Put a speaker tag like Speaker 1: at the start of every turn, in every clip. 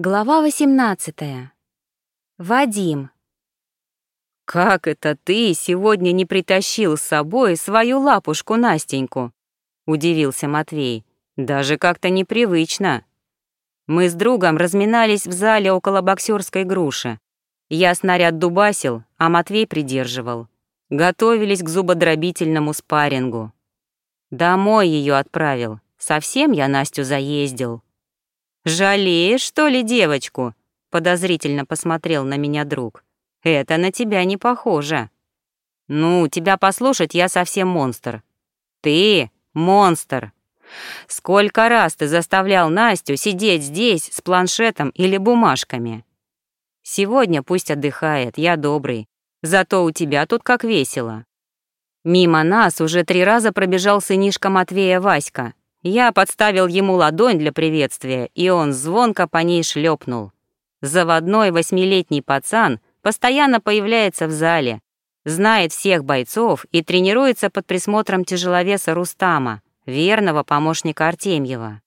Speaker 1: Глава 18. Вадим.
Speaker 2: «Как это ты сегодня не притащил с собой свою лапушку Настеньку?» — удивился Матвей. «Даже как-то непривычно. Мы с другом разминались в зале около боксерской груши. Я снаряд дубасил, а Матвей придерживал. Готовились к зубодробительному спаррингу. Домой ее отправил. Совсем я Настю заездил». «Жалеешь, что ли, девочку?» — подозрительно посмотрел на меня друг. «Это на тебя не похоже». «Ну, тебя послушать я совсем монстр». «Ты монстр!» «Сколько раз ты заставлял Настю сидеть здесь с планшетом или бумажками?» «Сегодня пусть отдыхает, я добрый. Зато у тебя тут как весело». Мимо нас уже три раза пробежал сынишка Матвея Васька, я подставил ему ладонь для приветствия, и он звонко по ней шлепнул. Заводной восьмилетний пацан постоянно появляется в зале, знает всех бойцов и тренируется под присмотром тяжеловеса Рустама, верного помощника Артемьева.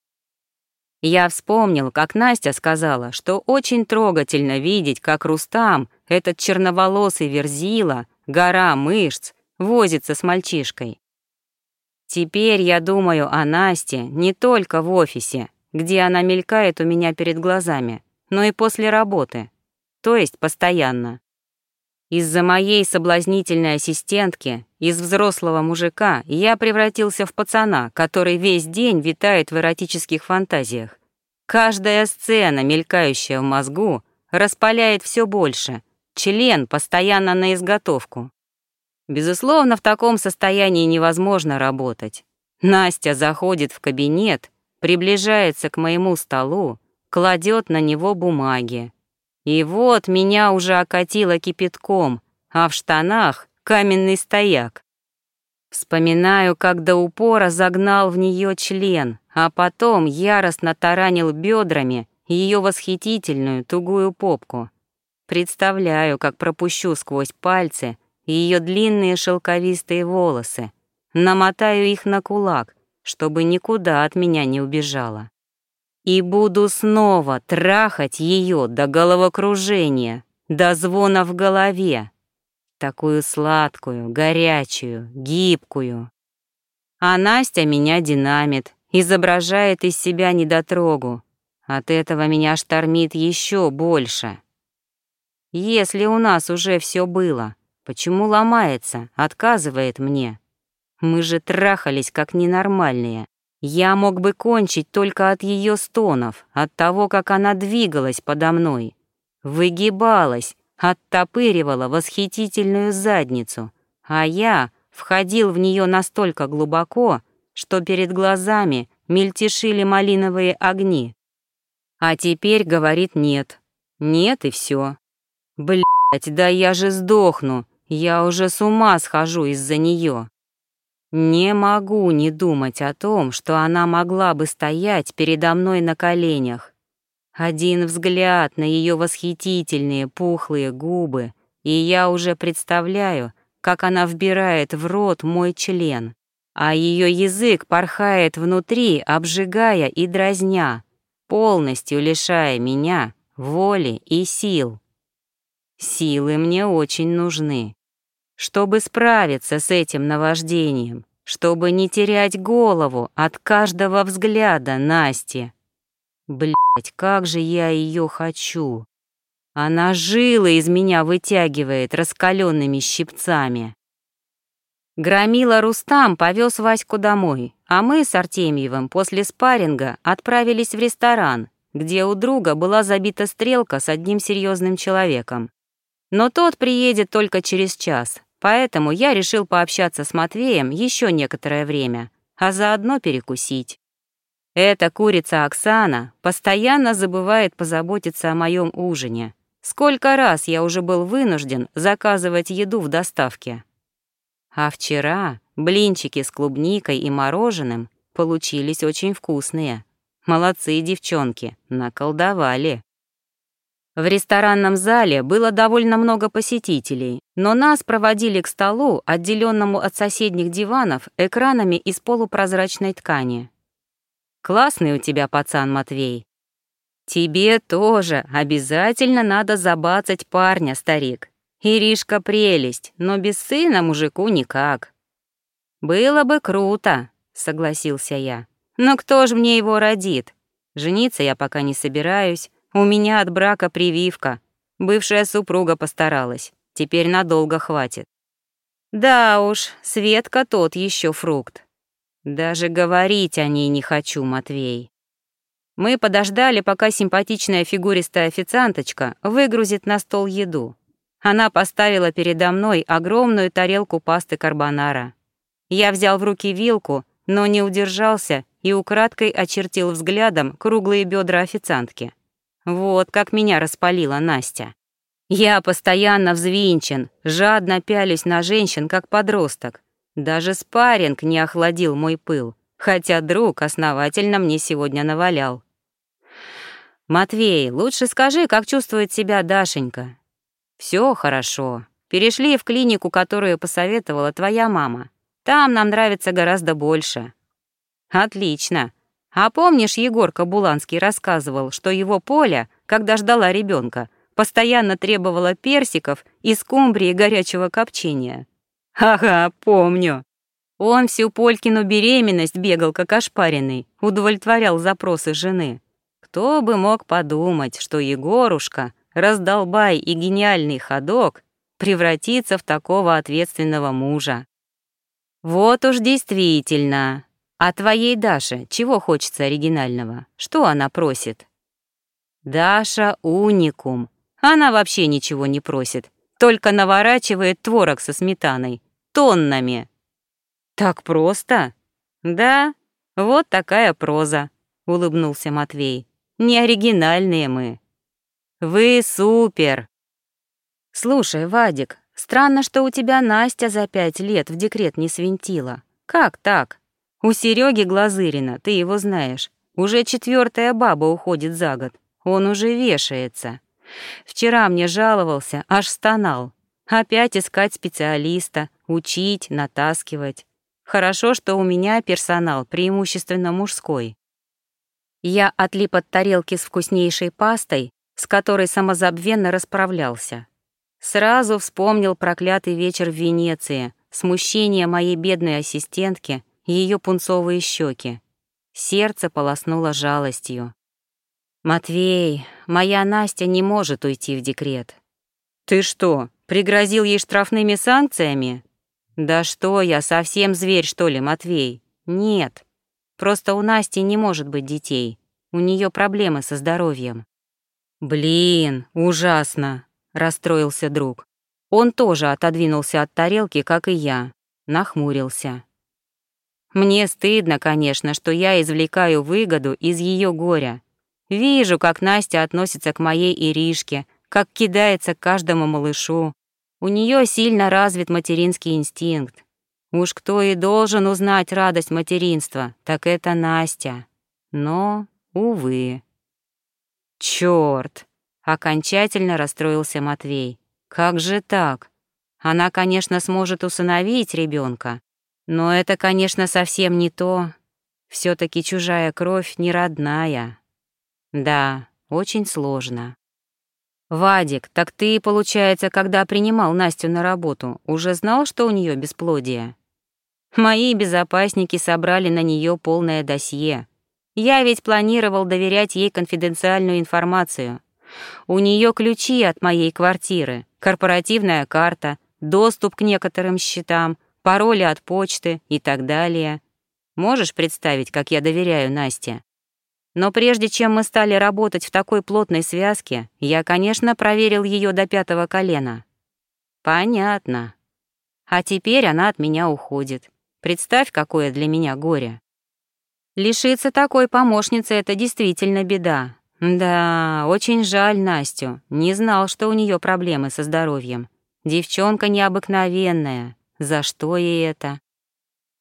Speaker 2: Я вспомнил, как Настя сказала, что очень трогательно видеть, как Рустам, этот черноволосый верзила, гора мышц, возится с мальчишкой. Теперь я думаю о Насте не только в офисе, где она мелькает у меня перед глазами, но и после работы, то есть постоянно. Из-за моей соблазнительной ассистентки, из взрослого мужика, я превратился в пацана, который весь день витает в эротических фантазиях. Каждая сцена, мелькающая в мозгу, распаляет все больше, член постоянно на изготовку. Безусловно, в таком состоянии невозможно работать. Настя заходит в кабинет, приближается к моему столу, кладет на него бумаги. И вот меня уже окатило кипятком, а в штанах каменный стояк. Вспоминаю, как до упора загнал в нее член, а потом яростно таранил бедрами ее восхитительную тугую попку. Представляю, как пропущу сквозь пальцы и ее длинные шелковистые волосы, намотаю их на кулак, чтобы никуда от меня не убежала. И буду снова трахать ее до головокружения, до звона в голове, такую сладкую, горячую, гибкую. А Настя меня динамит, изображает из себя недотрогу. От этого меня штормит еще больше. Если у нас уже все было, Почему ломается, отказывает мне? Мы же трахались как ненормальные. Я мог бы кончить только от ее стонов, от того, как она двигалась подо мной. Выгибалась, оттопыривала восхитительную задницу, а я входил в нее настолько глубоко, что перед глазами мельтешили малиновые огни. А теперь говорит нет. Нет и все. Блять, да я же сдохну, я уже с ума схожу из-за нее. Не могу не думать о том, что она могла бы стоять передо мной на коленях. Один взгляд на ее восхитительные пухлые губы, и я уже представляю, как она вбирает в рот мой член, а ее язык порхает внутри, обжигая и дразня, полностью лишая меня воли и сил. Силы мне очень нужны чтобы справиться с этим наваждением, чтобы не терять голову от каждого взгляда Насти. Блять, как же я ее хочу. Она жилы из меня вытягивает раскаленными щипцами. Громила Рустам повез Ваську домой, а мы с Артемьевым после спарринга отправились в ресторан, где у друга была забита стрелка с одним серьезным человеком. Но тот приедет только через час, Поэтому я решил пообщаться с Матвеем еще некоторое время, а заодно перекусить. Эта курица Оксана постоянно забывает позаботиться о моем ужине. Сколько раз я уже был вынужден заказывать еду в доставке. А вчера блинчики с клубникой и мороженым получились очень вкусные. Молодцы девчонки, наколдовали. В ресторанном зале было довольно много посетителей, но нас проводили к столу, отделенному от соседних диванов экранами из полупрозрачной ткани. «Классный у тебя пацан, Матвей». Тебе тоже обязательно надо забацать парня, старик. Иришка прелесть, но без сына мужику никак. Было бы круто, согласился я. Но кто ж мне его родит? Жениться я пока не собираюсь, у меня от брака прививка. Бывшая супруга постаралась, теперь надолго хватит. Да уж, Светка тот еще фрукт. Даже говорить о ней не хочу, Матвей. Мы подождали, пока симпатичная фигуристая официанточка выгрузит на стол еду. Она поставила передо мной огромную тарелку пасты карбонара. Я взял в руки вилку, но не удержался и украдкой очертил взглядом круглые бедра официантки. Вот как меня распалила Настя. Я постоянно взвинчен, жадно пялюсь на женщин, как подросток. Даже спарринг не охладил мой пыл, хотя друг основательно мне сегодня навалял. «Матвей, лучше скажи, как чувствует себя Дашенька?» «Все хорошо. Перешли в клинику, которую посоветовала твоя мама. Там нам нравится гораздо больше». «Отлично. А помнишь, Егорка Буланский рассказывал, что его Поля, когда ждала ребенка, постоянно требовала персиков и скумбрии горячего копчения?» «Ага, помню. Он всю Полькину беременность бегал как ошпаренный, удовлетворял запросы жены. Кто бы мог подумать, что Егорушка, раздолбай и гениальный ходок, превратится в такого ответственного мужа. Вот уж действительно. А твоей Даше чего хочется оригинального? Что она просит? Даша уникум. Она вообще ничего не просит, только наворачивает творог со сметаной. Тоннами. Так просто? Да, вот такая проза, улыбнулся Матвей. Не оригинальные мы. Вы супер. Слушай, Вадик, странно, что у тебя Настя за пять лет в декрет не свинтила. Как так? У Сереги Глазырина, ты его знаешь, уже четвертая баба уходит за год. Он уже вешается. Вчера мне жаловался, аж стонал. Опять искать специалиста, учить, натаскивать. Хорошо, что у меня персонал преимущественно мужской. Я отлип от тарелки с вкуснейшей пастой, с которой самозабвенно расправлялся. Сразу вспомнил проклятый вечер в Венеции, смущение моей бедной ассистентки, ее пунцовые щеки. Сердце полоснуло жалостью. «Матвей, моя Настя не может уйти в декрет». «Ты что, пригрозил ей штрафными санкциями?» «Да что я, совсем зверь, что ли, Матвей?» «Нет. Просто у Насти не может быть детей. У нее проблемы со здоровьем». «Блин, ужасно», — расстроился друг. Он тоже отодвинулся от тарелки, как и я, нахмурился. «Мне стыдно, конечно, что я извлекаю выгоду из ее горя, Вижу, как Настя относится к моей Иришке, как кидается к каждому малышу. У нее сильно развит материнский инстинкт. Уж кто и должен узнать радость материнства, так это Настя. Но, увы. Чёрт! Окончательно расстроился Матвей. Как же так? Она, конечно, сможет усыновить ребенка, но это, конечно, совсем не то. все таки чужая кровь не родная. Да, очень сложно. Вадик, так ты, получается, когда принимал Настю на работу, уже знал, что у нее бесплодие? Мои безопасники собрали на нее полное досье. Я ведь планировал доверять ей конфиденциальную информацию. У нее ключи от моей квартиры, корпоративная карта, доступ к некоторым счетам, пароли от почты и так далее. Можешь представить, как я доверяю Насте? Но прежде чем мы стали работать в такой плотной связке, я, конечно, проверил ее до пятого колена. Понятно. А теперь она от меня уходит. Представь, какое для меня горе. Лишиться такой помощницы — это действительно беда. Да, очень жаль Настю. Не знал, что у нее проблемы со здоровьем. Девчонка необыкновенная. За что ей это?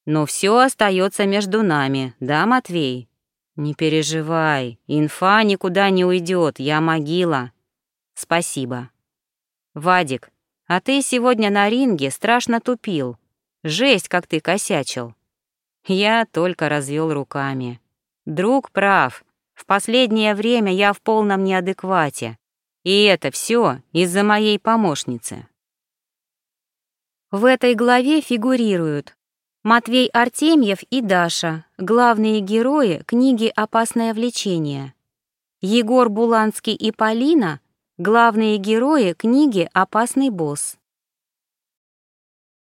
Speaker 2: Но все остается между нами, да, Матвей? «Не переживай, инфа никуда не уйдет, я могила». «Спасибо». «Вадик, а ты сегодня на ринге страшно тупил. Жесть, как ты косячил». Я только развел руками. Друг прав. В последнее время я в полном неадеквате. И это все из-за моей помощницы.
Speaker 1: В этой главе фигурируют Матвей Артемьев и Даша, главные герои книги «Опасное влечение». Егор Буланский и Полина, главные герои книги «Опасный босс».